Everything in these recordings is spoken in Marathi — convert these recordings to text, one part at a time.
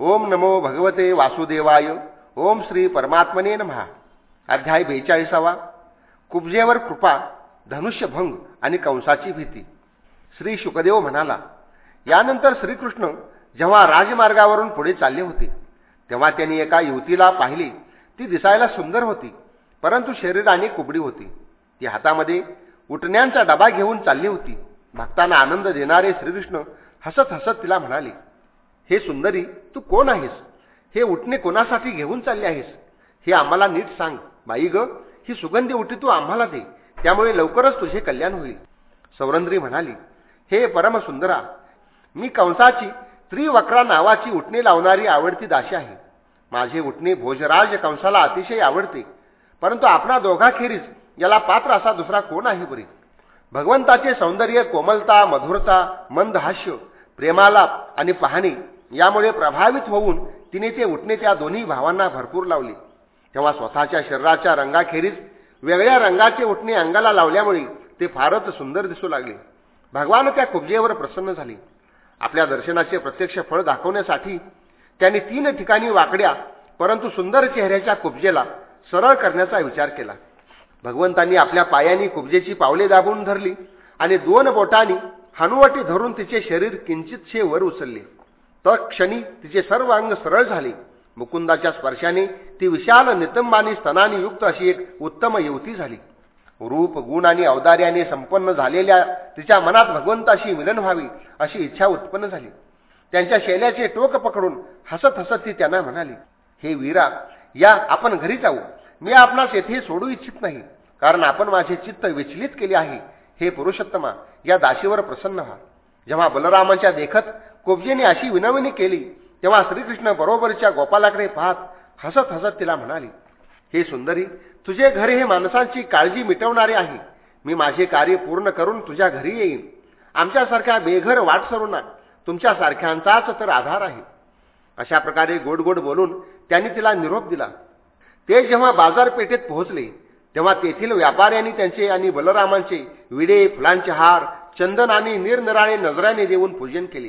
ओम नमो भगवते वासुदेवाय. ओम श्री परमात्मने महा अध्याय बेचाळीसावा. कुबजेवर कृपा धनुष्यभंग आणि कंसाची भीती. श्री शुकदेव म्हणाला यानंतर श्रीकृष्ण जेव्हा राजमार्गावरून पुढे चालले होते तेव्हा त्यांनी एका युवतीला पाहिली. ती दिसायला सुंदर होती परंतु शरीराने कुबडी होती. ती हातामध्ये उठण्यांचा डबा घेऊन चालली होती. भक्तांना आनंद देणारे श्रीकृष्ण हसत हसत तिला म्हणाले हे सुंदरी तू कोण आहेस? हे उठणे कोणासाठी घेऊन चालले आहेस? हे आम्हाला नीट सांग. बाई ग ही सुगंधी उठी तू आम्हाला दे. त्यामुळे लवकरच तुझे कल्याण होईल. सौरंद्री म्हणाली हे परमसुंदरा मी कंसाची त्रिवक्रा नावाची उठणे लावणारी आवडती दाशी आहे. माझे उठणे भोजराज कंसाला अतिशय आवडते. परंतु आपणा दोघाखेरीज याला पात्र असा दुसरा कोण आहे बरी? भगवंताचे सौंदर्य कोमलता मधुरता मंद हास्य प्रेमालाप आणि पाहणे यामुळे प्रभावित होऊन तिने ते उठणे त्या दोन्ही भावांना भरपूर लावले. तेव्हा स्वतःच्या शरीराच्या रंगाखेरीज वेगळ्या रंगाचे उठणे अंगाला लावल्यामुळे ते फारच सुंदर दिसू लागले. भगवान त्या कुबजेवर प्रसन्न झाले. आपल्या दर्शनाचे प्रत्यक्ष फळ दाखवण्यासाठी त्यांनी तीन ठिकाणी वाकड्या परंतु सुंदर चेहऱ्याच्या कुबजेला सरळ करण्याचा विचार केला. भगवंतांनी आपल्या पायांनी कुबजेची पावले दाबून धरली आणि दोन बोटांनी हनुवटी धरून तिचे शरीर किंचितशे वर उचलले. क्षणी तिचे सर्व अंग सरळ झाले. मुकुंदाच्या स्पर्शाने ती विशाल नितंबानी स्तनानी युक्त अशी एक उत्तम युवती झाली. रूप गुण आणि अवदार्याने संपन्न झालेल्या तिच्या मनात भगवंताशी मिलन व्हावी अशी इच्छा उत्पन्न झाली. त्यांच्या शैल्याचे टोक पकडून हसत हसत ती त्यांना म्हणाली हे वीरा या आपण घरी जाऊ. मी आपणास येथे सोडू इच्छित नाही. कारण आपण माझे चित्त विचलित केले आहे. हे पुरुषोत्तमा या दाशीवर प्रसन्न व्हा जेव्हा बलरामांच्या देखत कोबजेने अशी विनवणी केली तेव्हा श्रीकृष्ण बरोबरच्या गोपालाकडे पाहत हसत हसत तिला म्हणाली हे सुंदरी तुझे घर हे माणसांची काळजी मिटवणारे आहे. मी माझे कार्य पूर्ण करून तुझ्या घरी येईन. आमच्यासारख्या बेघर वाट वाटसरूंना तुमच्यासारख्यांचाच तर आधार आहे. अशा प्रकारे गोड गोड बोलून त्यांनी तिला निरोप दिला. ते जेव्हा बाजारपेठेत पोहोचले तेव्हा तेथील व्यापाऱ्यांनी त्यांचे आणि बलरामांचे विडे फुलांचे हार चंदन आणि निरनिराळे नजराने देऊन पूजन केले.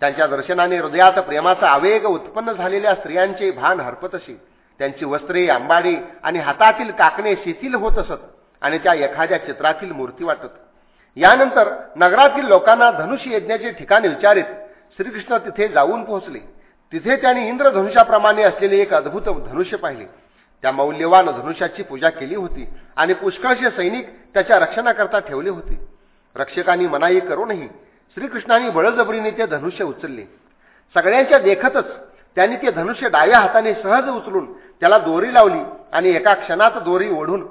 त्यांच्या दर्शनाने हृदयात प्रेमाचा आवेग उत्पन्न झालेल्या स्त्रियांचे भान हरपत असे. त्यांची वस्त्रे आंबाडी आणि हातातील काकणे शिथिल होत असत आणि त्या एखाद्या चित्रातील मूर्ती वाटत. यानंतर नगरातील लोकांना धनुष्य यज्ञाचे ठिकाण विचारित श्रीकृष्ण तिथे जाऊन पोहोचले. तिथे त्यांनी इंद्रधनुष्याप्रमाणे असलेले एक अद्भुत धनुष्य पाहिले. त्या मौल्यवान धनुष्याची पूजा केली होती आणि पुष्कळशे सैनिक त्याच्या रक्षणाकरता ठेवले होते. रक्षकांनी मनाई करूनही श्रीकृष्णांनी बळजबरीने ते धनुष्य उचलले. सगळ्यांच्या देखतच त्यांनी ते धनुष्य डाव्या हाताने सहज उचलून त्याला दोरी लावली आणि एका क्षणात दोरी ओढून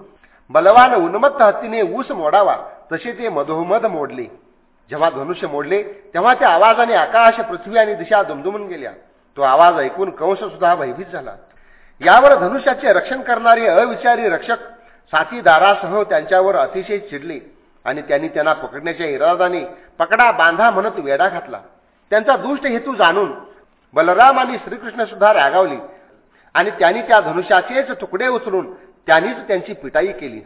बलवान उन्मत्त हत्तीने ऊस मोडावा तसे ते मधोमध मोडले. जेव्हा धनुष्य मोडले तेव्हा त्या आवाजाने आकाश पृथ्वी आणि दिशा दुमदुमून गेल्या. तो आवाज ऐकून कंस सुद्धा भयभीत झाला. यावर धनुष्याचे रक्षण करणारे अविचारी रक्षक साथीदारासह त्यांच्यावर अतिशय चिडले आणि त्यांनी त्यांना पकडण्याच्या इरादाने पकडा बांधा म्हणत वेढा घातला. त्यांचा दुष्ट हेतू जाणून बलराम आणि श्रीकृष्ण सुद्धा रागावली आणि त्यांनी त्या धनुष्याचेच तुकडे उचलून त्यांनीच त्यांची पिटाई केली.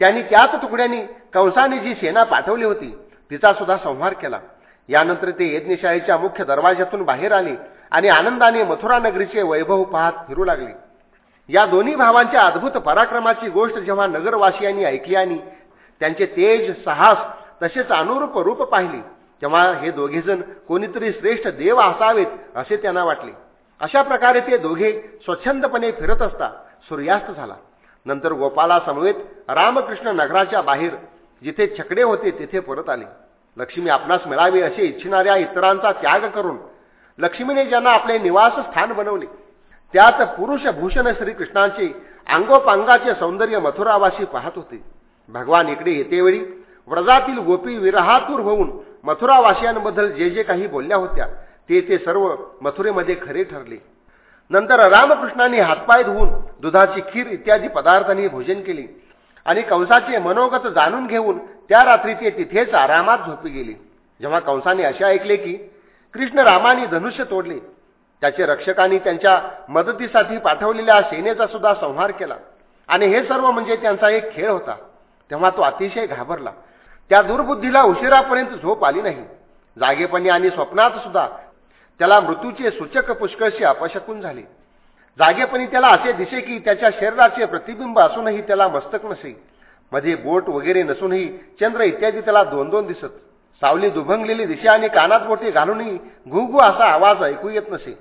त्यांनी त्याच तुकड्यांनी कंसाने जी सेना पाठवली होती तिचा सुद्धा संहार केला. यानंतर ते यज्ञशाळेच्या मुख्य दरवाज्यातून बाहेर आले आणि आनंदाने मथुरा नगरीचे वैभव पाहत फिरू लागले. या दोन्ही भावांच्या अद्भुत पराक्रमाची गोष्ट जेव्हा नगरवासियांनी ऐकली आणि त्यांचे तेज साहस तसेच अनुरूप रूप पाहिले तेव्हा हे दोघेजण कोणीतरी श्रेष्ठ देव असावेत असे त्यांना वाटले. अशा प्रकारे ते दोघे स्वच्छंदपणे फिरत असता सूर्यास्त झाला. नंतर गोपाला समवेत रामकृष्ण नगराच्या बाहेर जिथे छकडे होते तिथे परत आले. लक्ष्मी आपणास मिळावी असे इच्छिणाऱ्या इतरांचा त्याग करून लक्ष्मीने ज्यांना आपले निवास स्थान बनवले त्यात पुरुष भूषण श्रीकृष्णांचे अंगोपांगाचे सौंदर्य मथुरावासी पाहत होते. भगवान इकडे येतेवेळी व्रजातील गोपी विरहातूर होऊन मथुरावासियांबद्दल जे जे काही बोलल्या होत्या ते ते सर्व मथुरेमध्ये खरे ठरले. नंतर रामकृष्णांनी हातपाय धुवून दुधाची खीर इत्यादी पदार्थांनी भोजन केले आणि कंसाचे मनोगत जाणून घेऊन त्या रात्री ते तिथेच आरामात झोपी गेले. जेव्हा कंसाने असे ऐकले की कृष्ण रामाने धनुष्य तोडले. त्याचे रक्षकांनी त्यांच्या मदतीसाठी पाठवलेल्या सेनेचा सुद्धा संहार केला. आणि हे सर्व म्हणजे त्यांचा एक खेळ होता. तेव्हा तो अतिशय घाबरला. त्या दुर्बुद्धीला उशिरापर्यंत झोप आली नाही. जागेपणी आणि स्वप्नात सुद्धा त्याला मृत्यूचे सूचक पुष्कळशी अपशकून झाले. जागेपणी त्याला असे दिसे की त्याच्या शरीराचे प्रतिबिंब असूनही त्याला मस्तक नसे. मध्ये बोट वगैरे नसूनही चंद्र इत्यादी त्याला दोन दोन दिसत. सावली दुभंगलेली दिशे आणि कानात मोठी घालूनही घुघू असा आवाज ऐकू येत नसे.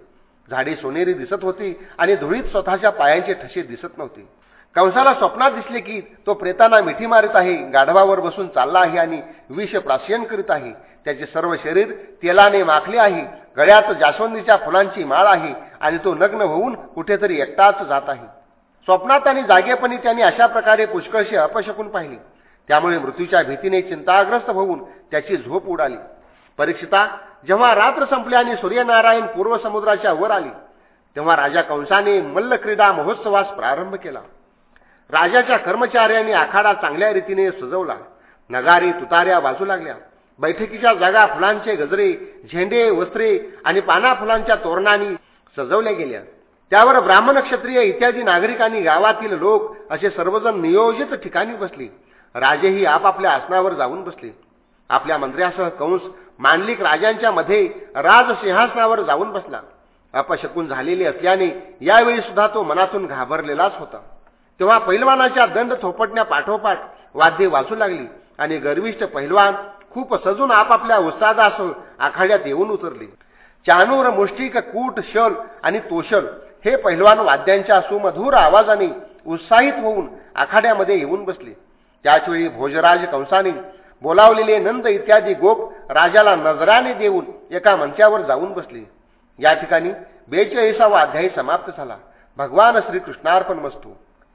झाडे सोनेरी दिसत होती आणि धुळीत स्वतःच्या पायांचे ठसे दिसत नव्हते. कंसाला स्वप्नात दिसले की तो प्रेतांना मिठी मारित आहे गाढवावर बसून चालला आहे आणि विष प्राशन करीत आहे. त्याचे सर्व शरीर तेलाने माखले आहे गळ्यात जास्वंदीच्या फुलांची माळ आहे आणि तो नग्न होऊन कुठेतरी एकटाच जात आहे. स्वप्नात आणि जागेपणी त्यांनी अशा प्रकारे पुष्कळशी अपशकून पाहिली. त्यामुळे मृत्यूच्या भीतीने चिंताग्रस्त होऊन त्याची झोप उडाली. परीक्षिता जेव्हा रात्र संपली आणि सूर्यनारायण पूर्व समुद्राच्या वर आली तेव्हा राजा कंसाने मल्लक्रीडा महोत्सवास प्रारंभ केला. राजाच्या कर्मचाऱ्यांनी आखाडा चांगल्या रीतीने सजवला. नगारी तुताऱ्या वाजू लागल्या. बैठकीच्या जागा फुलांचे गजरे झेंडे वस्त्रे आणि पाना फुलांच्या तोरणांनी सजवल्या गेल्या. त्यावर ब्राह्मण क्षत्रिय इत्यादी नागरिकांनी गावातील लोक असे सर्वजण नियोजित ठिकाणी बसले. राजेही आपापल्या आसनावर जाऊन बसले. आपल्या मंत्र्यासह कंस मांडलिक राजांच्या मध्ये राजसिंहासनावर जाऊन बसला. अपशकून झालेले असल्याने यावेळी सुद्धा तो मनातून घाबरलेलाच होता. तेव्हा पैलवानाच्या दंड थोपटण्या पाठोपाठ वाद्ये वाचू लागली आणि गर्विष्ठ पहिलवान खूप सजून आपापल्या उत्सादासह आखाड्यात येऊन उतरले. चानूर मुष्टिक कूट शल आणि तोशल हे पहिलवान वाद्यांच्या सुमधूर आवाजाने उत्साहित होऊन आखाड्यामध्ये येऊन बसले. त्याचवेळी भोजराज कंसाने बोलावलेले नंद इत्यादी गोप राजाला नजराने देऊन एका मंचावर जाऊन बसले. या ठिकाणी बेचाळीसावा अध्यायी समाप्त झाला. भगवान श्रीकृष्णार्पण वस्तू.